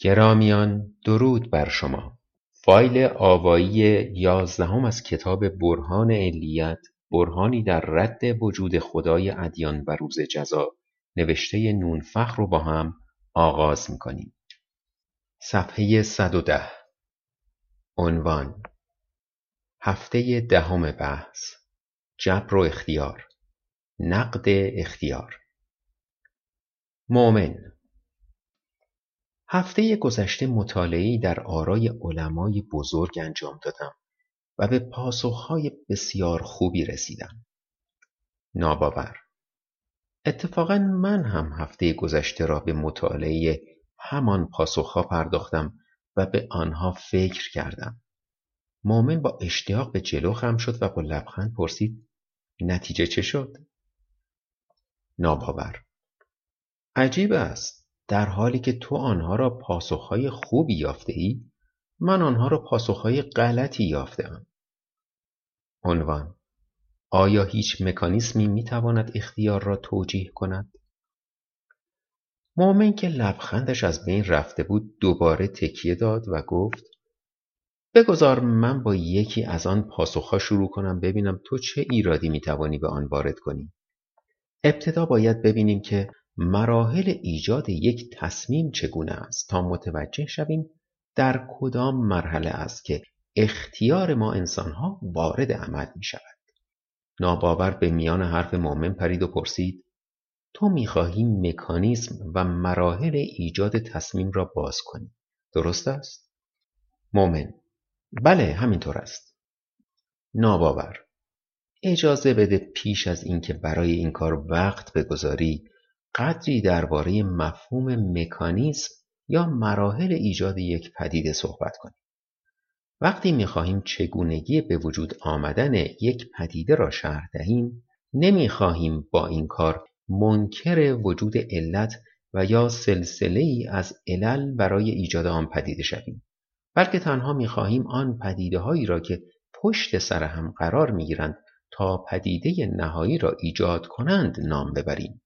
گرامیان درود بر شما. فایل آوایی یازدهم از کتاب برهان علیت برهانی در رد وجود خدای ادیان و روز جزا. نوشته نونفخر رو با هم آغاز می‌کنیم. صفحه 110 عنوان هفته دهم بحث. جبر و اختیار. نقد اختیار. مؤمن هفته گذشته مطالعه‌ای در آرای علمای بزرگ انجام دادم و به پاسخهای بسیار خوبی رسیدم. ناباور اتفاقا من هم هفته گذشته را به مطالعه همان پاسخها پرداختم و به آنها فکر کردم. مؤمن با اشتیاق به جلو خم شد و با لبخند پرسید نتیجه چه شد؟ ناباور عجیب است در حالی که تو آنها را پاسخهای خوبی یافته ای من آنها را پاسخهای غلطی یافتم. عنوان آیا هیچ مکانیسمی می‌تواند اختیار را توجیه کند؟ مؤمن که لبخندش از بین رفته بود دوباره تکیه داد و گفت بگذار من با یکی از آن پاسخها شروع کنم ببینم تو چه ایرادی می‌توانی به آن وارد کنی. ابتدا باید ببینیم که مراحل ایجاد یک تصمیم چگونه است تا متوجه شویم در کدام مرحله است که اختیار ما انسانها وارد عمل می شود. ناباور به میان حرف مؤمن پرید و پرسید تو می‌خواهی مکانیسم و مراحل ایجاد تصمیم را باز کنی. درست است؟ مؤمن بله همینطور است. ناباور اجازه بده پیش از اینکه برای این کار وقت بگذاری قدری درباره مفهوم مکانیسم یا مراحل ایجاد یک پدیده صحبت کنیم. وقتی می‌خواهیم چگونگی به وجود آمدن یک پدیده را شرح دهیم نمی‌خواهیم با این کار منکر وجود علت و یا سلسله ای از علل برای ایجاد آن پدیده شویم بلکه تنها می‌خواهیم آن پدیده هایی را که پشت سر هم قرار می‌گیرند تا پدیده نهایی را ایجاد کنند نام ببریم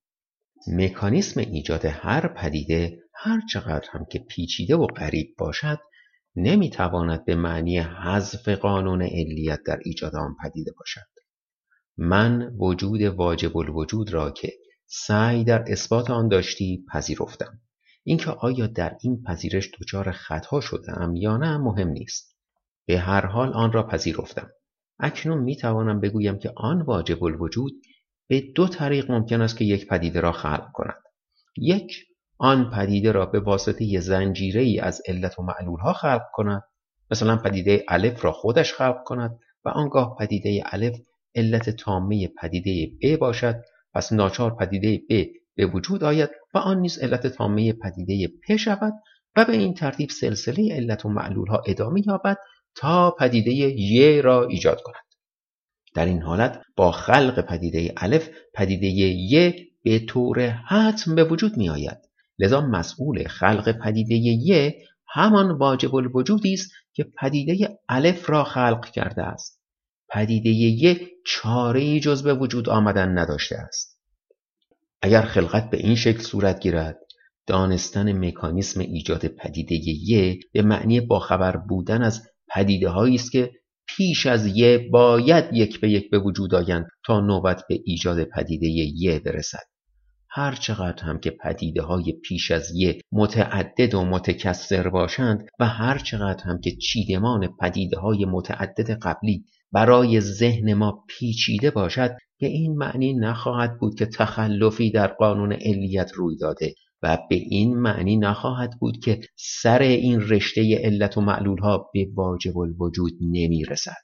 مکانیسم ایجاد هر پدیده هر چقدر هم که پیچیده و غریب باشد نمی‌تواند به معنی حذف قانون علیت در ایجاد آن پدیده باشد. من وجود واجب الوجود را که سعی در اثبات آن داشتی پذیرفتم. اینکه آیا در این پذیرش دچار خطا شدم یا نه مهم نیست. به هر حال آن را پذیرفتم. اکنون می توانم بگویم که آن واجب الوجود به دو طریق ممکن است که یک پدیده را خلق کند. یک آن پدیده را به واسطه زنجیره ای از علت و معلول ها خلق کند. مثلا پدیده الف را خودش خلق کند و آنگاه پدیده الف علت تامه پدیده ب باشد. پس ناچار پدیده ب به وجود آید و آن نیز علت تامه پدیده پ شود و به این ترتیب سلسله علت و معلول ها ادامه یابد تا پدیده ی را ایجاد کند. در این حالت با خلق پدیده الف پدیده ی به طور حتم به وجود می آید. لذا مسئول خلق پدیده ی همان واجب الوجودی است که پدیده الف را خلق کرده است. پدیده ی چاره جز به وجود آمدن نداشته است. اگر خلقت به این شکل صورت گیرد دانستن مکانیسم ایجاد پدیده ی به معنی باخبر بودن از پدیده هایی است که پیش از یه باید یک به یک به وجود آیند تا نوبت به ایجاد پدیده یه برسد. هر چقدر هم که پدیده های پیش از یه متعدد و متکثر باشند و هر چقدر هم که چیدمان پدیده های متعدد قبلی برای ذهن ما پیچیده باشد به این معنی نخواهد بود که تخلفی در قانون علیت روی داده. و به این معنی نخواهد بود که سر این رشته علت و معلول ها به واجب الوجود نمی رسد.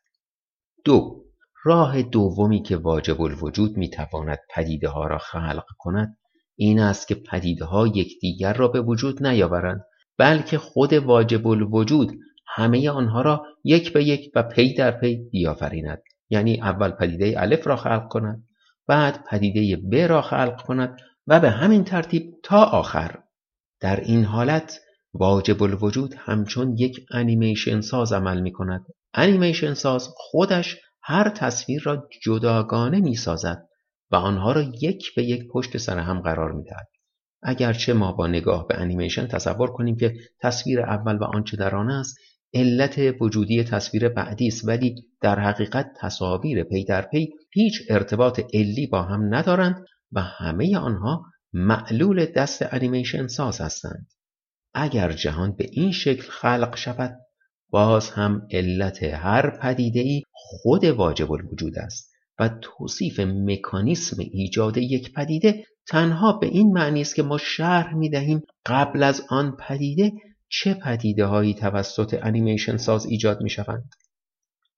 دو راه دومی که واجب الوجود می تواند پدیده ها را خلق کند این است که پدیده ها یکدیگر را به وجود نیاورند بلکه خود واجب الوجود همه آنها را یک به یک و پی در پی بیافریند یعنی اول پدیده الف را خلق کند بعد پدیده ب را خلق کند و به همین ترتیب تا آخر. در این حالت واجب الوجود همچون یک انیمیشن ساز عمل می کند انیمیشن ساز خودش هر تصویر را جداگانه می سازد و آنها را یک به یک پشت سر هم قرار می دهد اگرچه ما با نگاه به انیمیشن تصور کنیم که تصویر اول و آنچه در آن است علت وجودی تصویر بعدی است ولی در حقیقت تصاویر پی در پی هیچ ارتباط علی با هم ندارند و همه آنها معلول دست انیمیشن ساز هستند اگر جهان به این شکل خلق شود باز هم علت هر پدیده ای خود واجب الوجود است و توصیف مکانیسم ایجاد یک پدیده تنها به این معنی است که ما شرح می دهیم قبل از آن پدیده چه پدیده هایی توسط انیمیشن ساز ایجاد می شوند.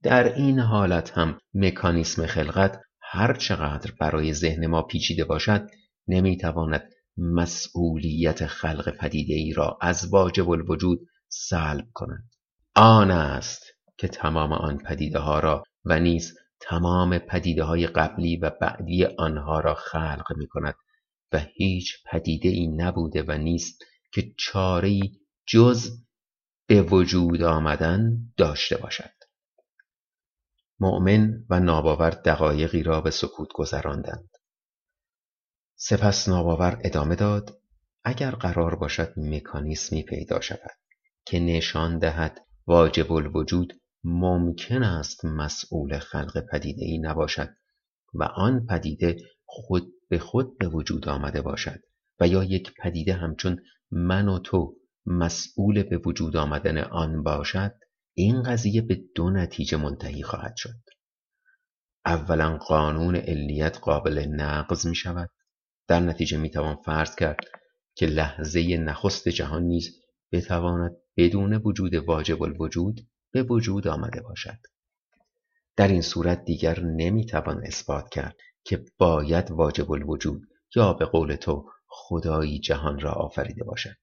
در این حالت هم مکانیسم خلقت هر چقدر برای ذهن ما پیچیده باشد نمی‌تواند مسئولیت خلق پدیده ای را از واجب الوجود سلب کند. آن است که تمام آن پدیده ها را و نیز تمام پدیده های قبلی و بعدی آنها را خلق می کند و هیچ پدیده ای نبوده و نیست که چاره جز به وجود آمدن داشته باشد. مؤمن و ناباور دقایقی را به سکوت گذراندند. سپس ناباور ادامه داد اگر قرار باشد مکانیسمی پیدا شود که نشان دهد واجب الوجود ممکن است مسئول خلق پدیده ای نباشد و آن پدیده خود به خود به وجود آمده باشد و یا یک پدیده همچون من و تو مسئول به وجود آمدن آن باشد این قضیه به دو نتیجه منتهی خواهد شد. اولا قانون علیت قابل نقض می شود. در نتیجه می توان فرض کرد که لحظه نخست جهان نیز بتواند بدون وجود واجب الوجود به وجود آمده باشد. در این صورت دیگر نمی‌توان اثبات کرد که باید واجب الوجود یا به قول تو خدایی جهان را آفریده باشد.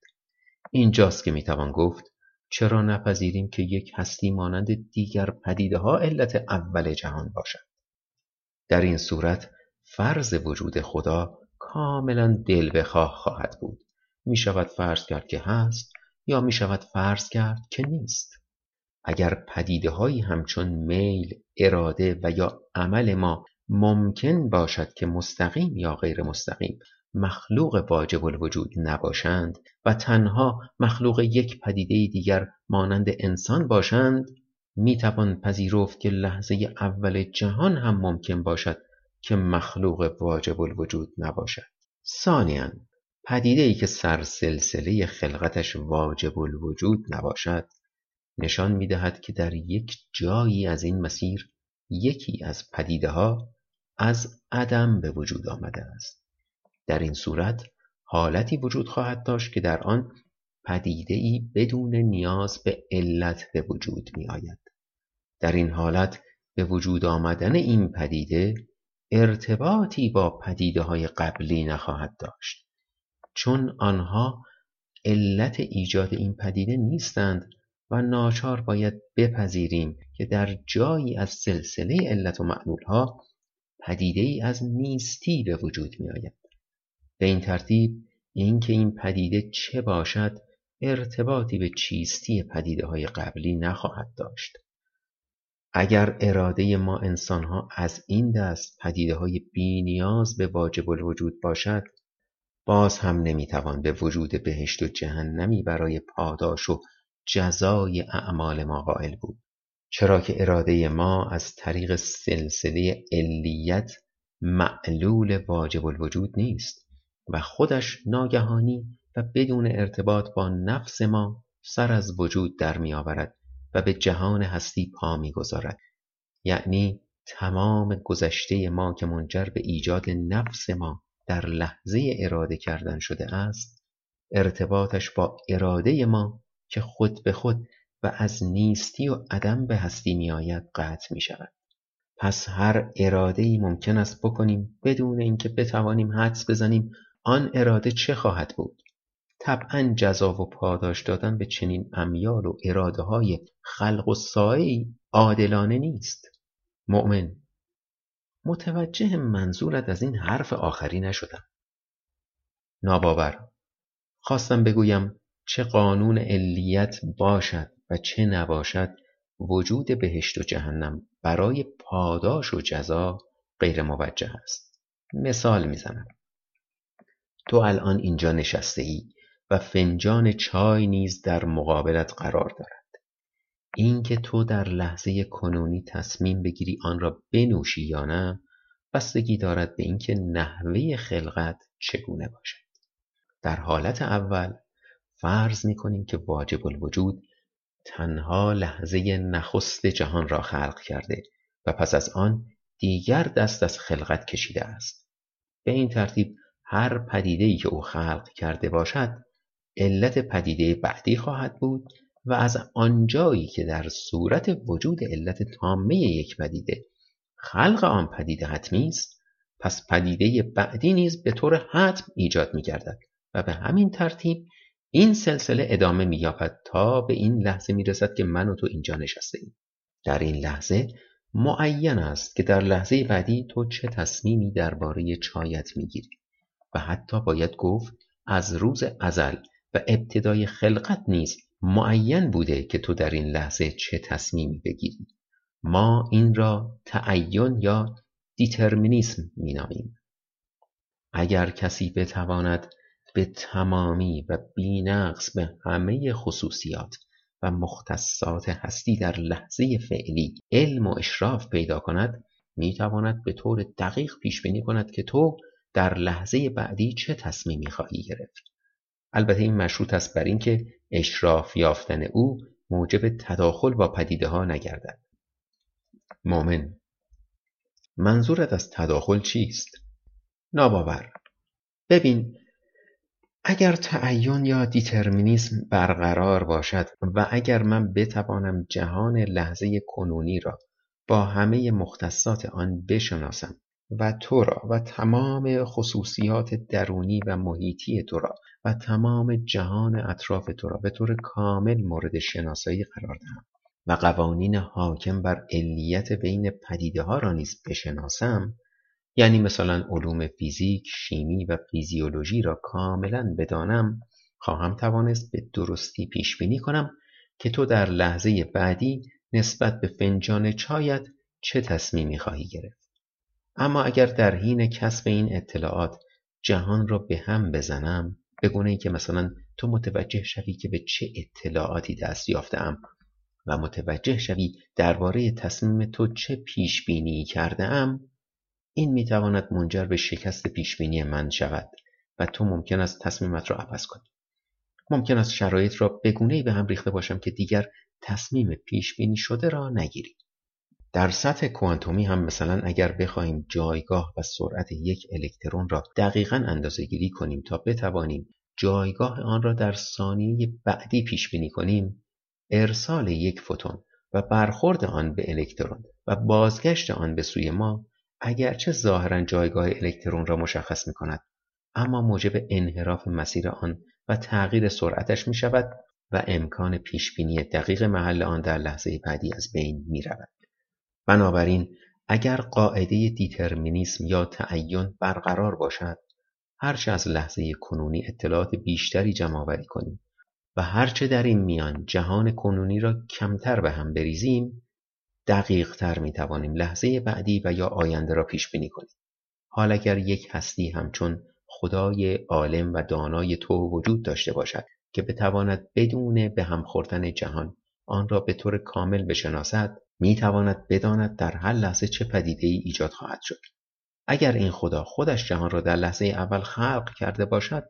اینجاست که می‌توان گفت چرا نپذیریم که یک هستی مانند دیگر پدیده ها علت اول جهان باشد؟ در این صورت فرض وجود خدا کاملا دل بخواه خواهد بود. می شود فرض کرد که هست یا می شود فرض کرد که نیست. اگر پدیده هایی همچون میل، اراده و یا عمل ما ممکن باشد که مستقیم یا غیر مستقیم مخلوق واجب الوجود نباشند و تنها مخلوق یک پدیده دیگر مانند انسان باشند می‌توان پذیرفت که لحظه اول جهان هم ممکن باشد که مخلوق واجب الوجود نباشد. ثانیا پدیده ای که سرسلسله خلقتش واجب الوجود نباشد نشان می دهد که در یک جایی از این مسیر یکی از پدیده ها از عدم به وجود آمده است. در این صورت حالتی وجود خواهد داشت که در آن پدیده ای بدون نیاز به علت به وجود می آید. در این حالت به وجود آمدن این پدیده ارتباطی با پدیده های قبلی نخواهد داشت چون آنها علت ایجاد این پدیده نیستند و ناچار باید بپذیریم که در جایی از سلسله علت و معلولها پدیده ای از نیستی به وجود می آید. به این ترتیب اینکه این پدیده چه باشد ارتباطی به چیستی پدیده های قبلی نخواهد داشت. اگر اراده ما انسانها از این دست پدیده های بی نیاز به واجب الوجود باشد باز هم نمی‌توان به وجود بهشت و جهنمی برای پاداش و جزای اعمال ما قائل بود چرا که اراده ما از طریق سلسله علیت معلول واجب الوجود نیست و خودش ناگهانی و بدون ارتباط با نفس ما سر از وجود در می آورد و به جهان هستی پا می گذارد. یعنی تمام گذشته ما که منجر به ایجاد نفس ما در لحظه اراده کردن شده است ارتباطش با اراده ما که خود به خود و از نیستی و عدم به هستی می آید قطع می شود. پس هر اراده ای ممکن است بکنیم بدون اینکه بتوانیم حدس بزنیم آن اراده چه خواهد بود؟ طبعا جزا و پاداش دادن به چنین امیال و اراده های خلق و سایی عادلانه نیست. مؤمن متوجه منظورت از این حرف آخری نشدم. ناباور خواستم بگویم چه قانون علیت باشد و چه نباشد وجود بهشت و جهنم برای پاداش و جزا غیر موجه است. مثال می‌زنم. تو الان اینجا نشسته ای و فنجان چای نیز در مقابلت قرار دارد. اینکه تو در لحظه کنونی تصمیم بگیری آن را بنوشی یا نه بستگی دارد به اینکه نحوه خلقت چگونه باشد. در حالت اول فرض می کنیم که واجب الوجود تنها لحظه نخست جهان را خلق کرده و پس از آن دیگر دست از خلقت کشیده است. به این ترتیب هر پدیده‌ای که او خلق کرده باشد علت پدیده بعدی خواهد بود و از آنجایی که در صورت وجود علت تامه یک پدیده خلق آن پدیده حتمی است پس پدیده بعدی نیز به طور حتم ایجاد می گردد و به همین ترتیب این سلسله ادامه مییابد تا به این لحظه می‌رسد که من و تو اینجا نشسته ایم. در این لحظه معین است که در لحظه بعدی تو چه تصمیمی درباره چایت می‌گیری حتی باید گفت از روز ازل و ابتدای خلقت نیز معین بوده که تو در این لحظه چه تصمیمی بگیری. ما این را تعین یا دیترمینیسم مینامیم. اگر کسی بتواند به تمامی و بینقص به همه خصوصیات و مختصات هستی در لحظه فعلی علم و اشراف پیدا کند می‌تواند به طور دقیق پیش بینی کند که تو در لحظه بعدی چه تصمیمی خواهی گرفت؟ البته این مشروط است بر اینکه اشراف یافتن او موجب تداخل با پدیده ها نگردد. مؤمن منظورت از تداخل چیست؟ ناباور. ببین اگر تعین یا دیترمینیسم برقرار باشد و اگر من بتوانم جهان لحظه کنونی را با همه مختصات آن بشناسم و تو را و تمام خصوصیات درونی و محیطی تو را و تمام جهان اطراف تو را به طور کامل مورد شناسایی قرار دهم و قوانین حاکم بر علیت بین پدیده ها را نیز بشناسم یعنی مثلا علوم فیزیک، شیمی و فیزیولوژی را کاملا بدانم خواهم توانست به درستی پیش بینی کنم که تو در لحظه بعدی نسبت به فنجان چایت چه تصمیمی خواهی گرفت. اما اگر در حین کسب این اطلاعات جهان را به هم بزنم به گونه ای که مثلا تو متوجه شوی که به چه اطلاعاتی دست یافتم و متوجه شوی درباره تصمیم تو چه پیش بینی کرده ام این می‌تواند منجر به شکست پیشبینی من شود و تو ممکن است تصمیمت را عوض کنی. ممکن است شرایط را بگونه به هم ریخته باشم که دیگر تصمیم پیش بینی شده را نگیری. در سطح کوانتومی هم مثلا اگر بخواهیم جایگاه و سرعت یک الکترون را دقیقا اندازه گیری کنیم تا بتوانیم جایگاه آن را در ثانیه بعدی پیش بینی کنیم ارسال یک فوتون و برخورد آن به الکترون و بازگشت آن به سوی ما اگرچه ظاهرا جایگاه الکترون را مشخص می کند اما موجب انحراف مسیر آن و تغییر سرعتش می شود و امکان پیشبینی دقیق محل آن در لحظه بعدی از بین می رود. بنابراین اگر قاعده دیترمینیسم یا تعین برقرار باشد هرچه از لحظه کنونی اطلاعات بیشتری جمع آوری کنیم و هرچه در این میان جهان کنونی را کمتر به هم بریزیم دقیق تر می توانیم لحظه بعدی و یا آینده را پیش بینی کنیم. حال اگر یک هستی همچون خدای عالم و دانای تو وجود داشته باشد که بتواند بدون به هم خوردن جهان آن را به طور کامل بشناسد می تواند بداند در هر لحظه چه پدیده ای ایجاد خواهد شد. اگر این خدا خودش جهان را در لحظه اول خلق کرده باشد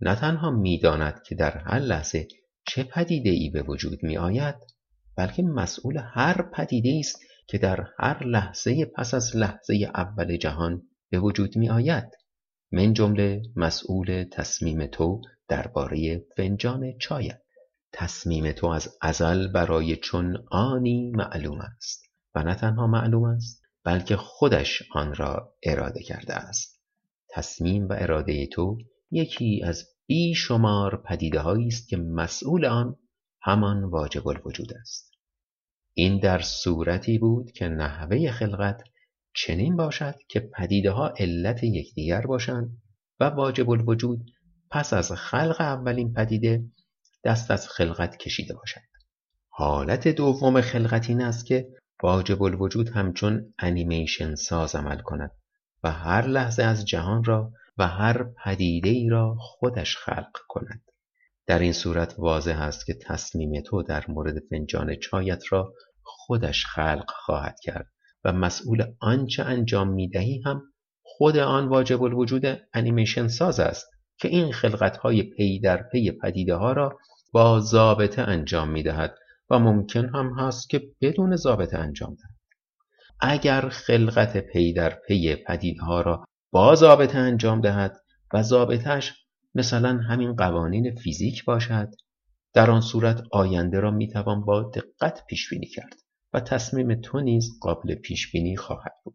نه تنها می‌داند که در هر لحظه چه پدیده ای به وجود می آید بلکه مسئول هر پدیده است که در هر لحظه پس از لحظه اول جهان به وجود می آید من جمله مسئول تصمیم تو درباره فنجان چایت. تصمیم تو از ازل برای چون آنی معلوم است و نه تنها معلوم است بلکه خودش آن را اراده کرده است. تصمیم و اراده تو یکی از بیشمار پدیده است که مسئول آن همان واجب الوجود است. این در صورتی بود که نحوه خلقت چنین باشد که پدیده ها علت یکدیگر باشند و واجب الوجود پس از خلق اولین پدیده دست از خلقت کشیده باشد حالت دوم خلقت این است که واجب الوجود همچون انیمیشن ساز عمل کند و هر لحظه از جهان را و هر پدیده ای را خودش خلق کند. در این صورت واضح است که تصمیم تو در مورد فنجان چایت را خودش خلق خواهد کرد و مسئول آنچه انجام می‌دهی هم خود آن واجب الوجود انیمیشن ساز است که این خلقت های پی در پی پدیده ها را با ضابطه انجام می دهد و ممکن هم هست که بدون ضابطه انجام دهد. اگر خلقت پی در پی پدیده ها را با ضابطه انجام دهد و ضابطش مثلا همین قوانین فیزیک باشد در آن صورت آینده را می‌توان با دقت پیش بینی کرد و تصمیم تو نیز قابل پیش بینی خواهد بود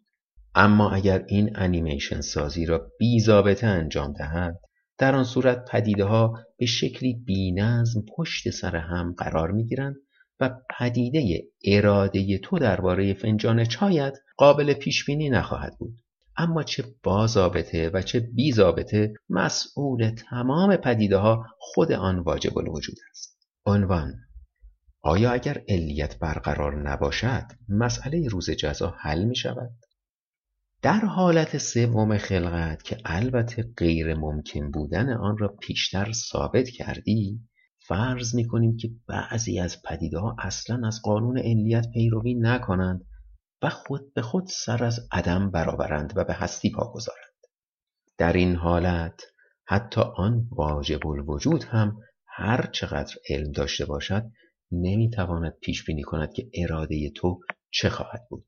اما اگر این انیمیشن سازی را بی ضابطه انجام دهد در آن صورت پدیده ها به شکلی بی‌نظم پشت سر هم قرار می گیرند و پدیده اراده تو درباره فنجان چایت قابل پیش بینی نخواهد بود اما چه با ضابطه و چه بی ضابطه مسئول تمام پدیده ها خود آن واجب الوجود است عنوان آیا اگر علیت برقرار نباشد مسئله روز جزا حل می شود؟ در حالت سوم خلقت که البته غیر ممکن بودن آن را پیشتر ثابت کردی فرض می کنیم که بعضی از پدیده ها اصلا از قانون علیت پیروی نکنند و خود به خود سر از عدم برآورند و به هستی پا گذارند. در این حالت حتی آن واجب الوجود هم هر چقدر علم داشته باشد نمی‌تواند پیش بینی کند که اراده تو چه خواهد بود.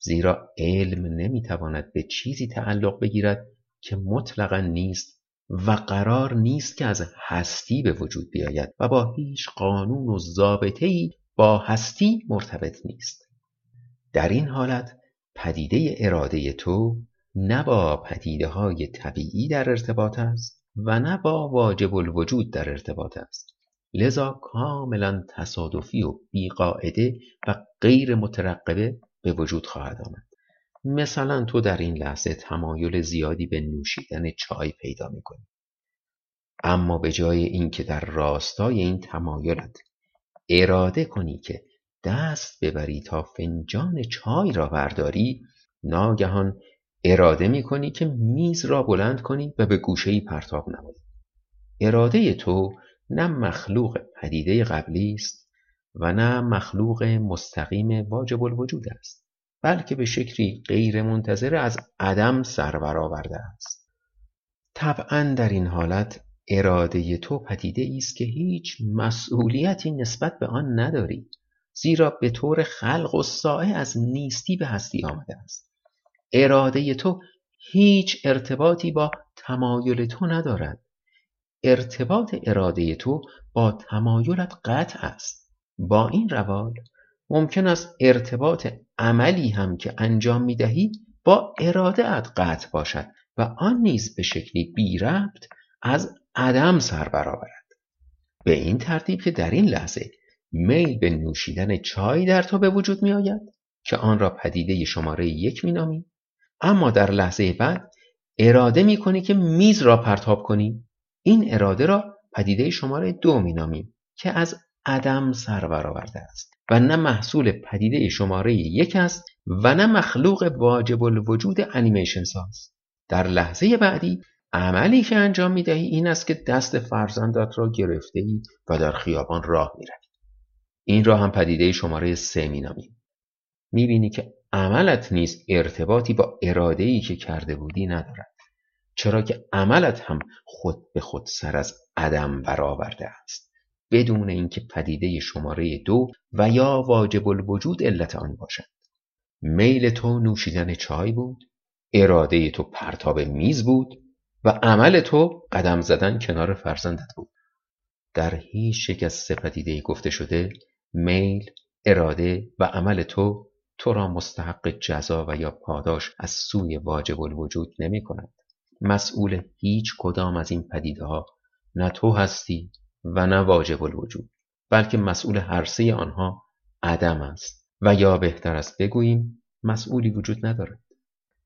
زیرا علم نمی‌تواند به چیزی تعلق بگیرد که مطلقا نیست و قرار نیست که از هستی به وجود بیاید و با هیچ قانون و ضابطه‌ای با هستی مرتبط نیست. در این حالت پدیده اراده تو نه با پدیده های طبیعی در ارتباط است و نه با واجب الوجود در ارتباط است. لذا کاملا تصادفی و بیقاعده و غیر مترقبه به وجود خواهد آمد. مثلا تو در این لحظه تمایل زیادی به نوشیدن چای پیدا می‌کنی. اما به جای اینکه در راستای این تمایلت اراده کنی که دست ببری تا فنجان چای را برداری ناگهان اراده می کنی که میز را بلند کنی و به گوشه پرتاب نمایی. اراده تو نه مخلوق پدیده قبلی است و نه مخلوق مستقیم واجب الوجود است بلکه به شکلی غیر منتظر از عدم سر برآورده است. طبعا در این حالت اراده تو پدیده است که هیچ مسئولیتی نسبت به آن نداری زیرا به طور خلق و سائه از نیستی به هستی آمده است. اراده تو هیچ ارتباطی با تمایل تو ندارد. ارتباط اراده تو با تمایلت قطع است. با این روال ممکن است ارتباط عملی هم که انجام می دهی با اراده ات قطع باشد و آن نیز به شکلی بی ربط از عدم سر برآورد. به این ترتیب که در این لحظه میل به نوشیدن چای در تو به وجود می آید که آن را پدیده شماره یک می نامی اما در لحظه بعد اراده می کنی که میز را پرتاب کنی. این اراده را پدیده شماره دو می نامیم که از عدم سر برآورده است و نه محصول پدیده شماره یک است و نه مخلوق واجب الوجود انیمیشن ساز در لحظه بعدی عملی که انجام می دهی این است که دست فرزندت را گرفته ای و در خیابان راه می این را هم پدیده شماره سه می نامیم. می بینی که عملت نیز ارتباطی با اراده‌ای که کرده بودی ندارد. چرا که عملت هم خود به خود سر از عدم برآورده است. بدون اینکه پدیده شماره دو و یا واجب الوجود علت آن باشد. میل تو نوشیدن چای بود، اراده تو پرتاب میز بود و عمل تو قدم زدن کنار فرزندت بود. در هیچ یک از سه پدیده گفته شده میل، اراده و عمل تو تو را مستحق جزا و یا پاداش از سوی واجب الوجود نمی کند. مسئول هیچ کدام از این پدیده ها نه تو هستی و نه واجب الوجود بلکه مسئول هر سه آنها عدم است. و یا بهتر است بگوییم مسئولی وجود ندارد.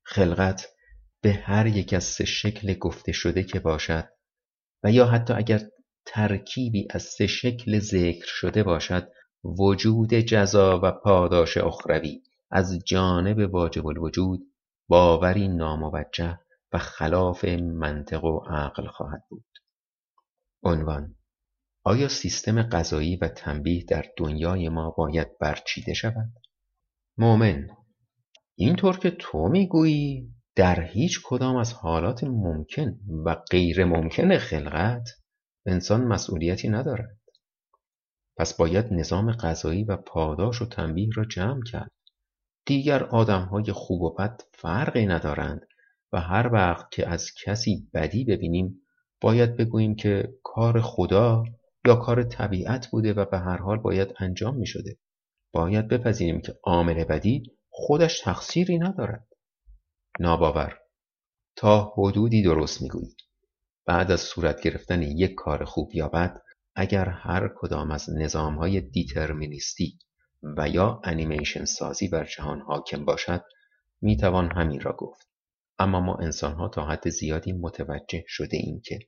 خلقت به هر یک از سه شکل گفته شده که باشد و یا حتی اگر ترکیبی از سه شکل ذکر شده باشد وجود جزا و پاداش اخروی از جانب واجب الوجود باوری ناموجه و خلاف منطق و عقل خواهد بود. عنوان آیا سیستم غذایی و تنبیه در دنیای ما باید برچیده شود؟ مؤمن اینطور که تو می‌گویی در هیچ کدام از حالات ممکن و غیر ممکن خلقت انسان مسئولیتی ندارد پس باید نظام غذایی و پاداش و تنبیه را جمع کرد دیگر آدمهای خوب و بد فرقی ندارند و هر وقت که از کسی بدی ببینیم باید بگوییم که کار خدا یا کار طبیعت بوده و به هر حال باید انجام می شده. باید بپذیریم که عامل بدی خودش تقصیری ندارد. ناباور تا حدودی درست می‌گویی. بعد از صورت گرفتن یک کار خوب یا بد اگر هر کدام از نظام های دیترمینیستی و یا انیمیشن سازی بر جهان حاکم باشد می‌توان همین را گفت. اما ما انسان ها تا حد زیادی متوجه شده ایم که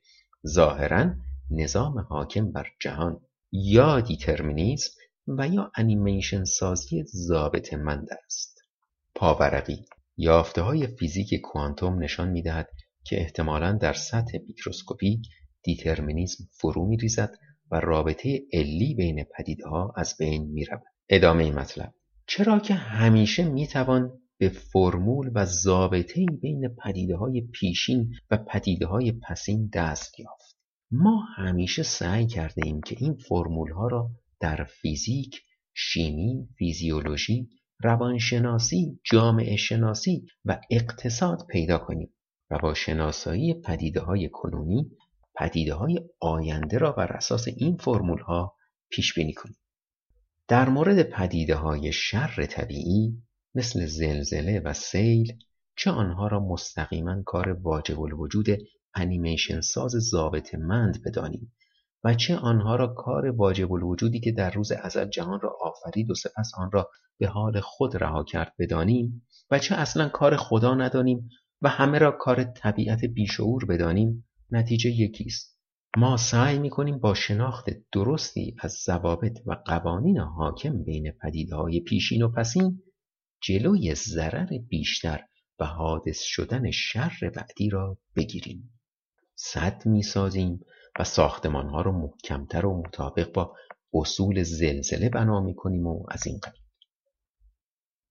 ظاهرا نظام حاکم بر جهان یا دیترمینیسم و یا انیمیشن سازی ضابط مند است. پاورقی یافته های فیزیک کوانتوم نشان می‌دهد که احتمالا در سطح میکروسکوپی دیترمینیسم فرو می ریزد و رابطه علی بین پدیده‌ها از بین می رود. ادامه مطلب چرا که همیشه می توان به فرمول و ضابطه بین پدیده های پیشین و پدیده های پسین دست یافت. ما همیشه سعی کرده ایم که این فرمول ها را در فیزیک، شیمی، فیزیولوژی، روانشناسی، جامعه شناسی و اقتصاد پیدا کنیم و با شناسایی پدیده های کنونی پدیده های آینده را بر اساس این فرمول ها پیش بینی کنیم. در مورد پدیده های شر طبیعی مثل زلزله و سیل چه آنها را مستقیما کار واجب الوجود انیمیشن ساز ضابط مند بدانیم و چه آنها را کار واجب الوجودی که در روز ازل جهان را آفرید و سپس آن را به حال خود رها کرد بدانیم و چه اصلا کار خدا ندانیم و همه را کار طبیعت بیشعور بدانیم نتیجه یکی است. ما سعی می‌کنیم با شناخت درستی از ضوابط و قوانین حاکم بین پدیدهای پیشین و پسین جلوی ضرر بیشتر و حادث شدن شر بعدی را بگیریم. صد می‌سازیم و ساختمانها را محکمتر و مطابق با اصول زلزله بنا می‌کنیم و از این قبیل.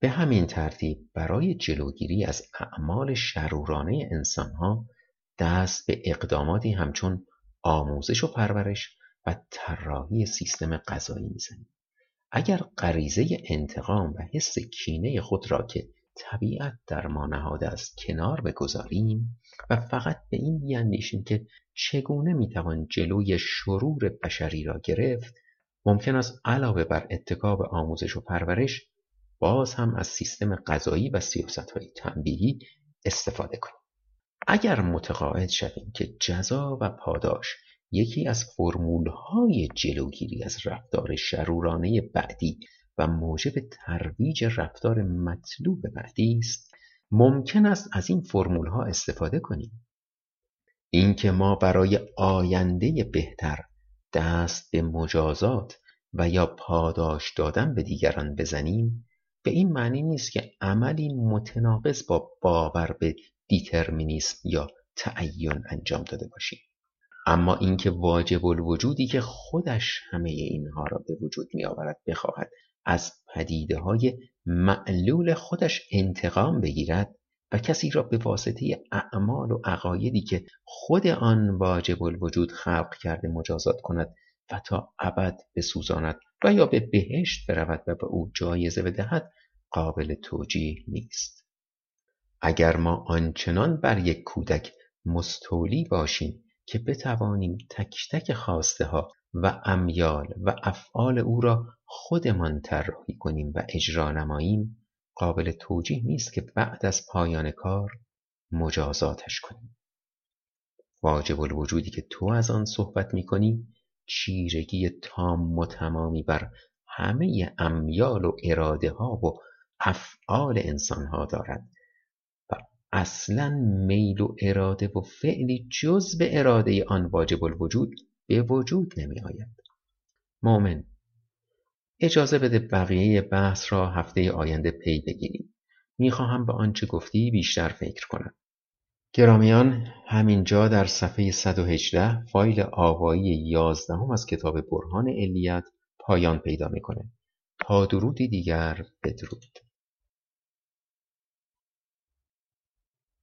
به همین ترتیب برای جلوگیری از اعمال شرورانه انسانها دست به اقداماتی همچون آموزش و پرورش و طراحی سیستم غذایی می‌زنیم. اگر غریزه انتقام و حس کینه خود را که طبیعت در ما نهاده است. کنار بگذاریم و فقط به این بیاندیشیم که چگونه می‌توان جلوی شرور بشری را گرفت. ممکن است علاوه بر اتکاب آموزش و پرورش باز هم از سیستم غذایی و سیاست های تنبیهی استفاده کنیم. اگر متقاعد شویم که جزا و پاداش یکی از فرمولهای جلوگیری از رفتار شرورانه بعدی و موجب ترویج رفتار مطلوب بعدی است. ممکن است از این فرمولها استفاده کنیم. اینکه ما برای آینده بهتر دست به مجازات و یا پاداش دادن به دیگران بزنیم به این معنی نیست که عملی متناقض با باور به دیترمینیسم یا تعین انجام داده باشیم. اما اینکه واجب الوجودی که خودش همه اینها را به وجود می آورد بخواهد از پدیده های معلول خودش انتقام بگیرد و کسی را به واسطه اعمال و عقایدی که خود آن واجب الوجود خلق کرده مجازات کند و تا ابد بسوزاند و یا به بهشت برود و به او جایزه بدهد قابل توجیه نیست. اگر ما آنچنان بر یک کودک مستولی باشیم که بتوانیم تک تک خواسته ها و امیال و افعال او را خودمان طراحی کنیم و اجرا نماییم قابل توجیه نیست که بعد از پایان کار مجازاتش کنیم. واجب الوجودی که تو از آن صحبت می کنی چیرگی تام و تمامی بر همه امیال و اراده ها و افعال انسان ها دارد و اصلا میل و اراده و فعلی جز به اراده آن واجب الوجود به وجود نمی آید مؤمن اجازه بده بقیه بحث را هفته آینده پی بگیریم. می‌خواهم به آنچه گفتی بیشتر فکر کنم. گرامیان همینجا در صفحه 118 فایل آوایی یازدهم از کتاب برهان علیت پایان پیدا می‌کنه. تا درودی دیگر بدرود.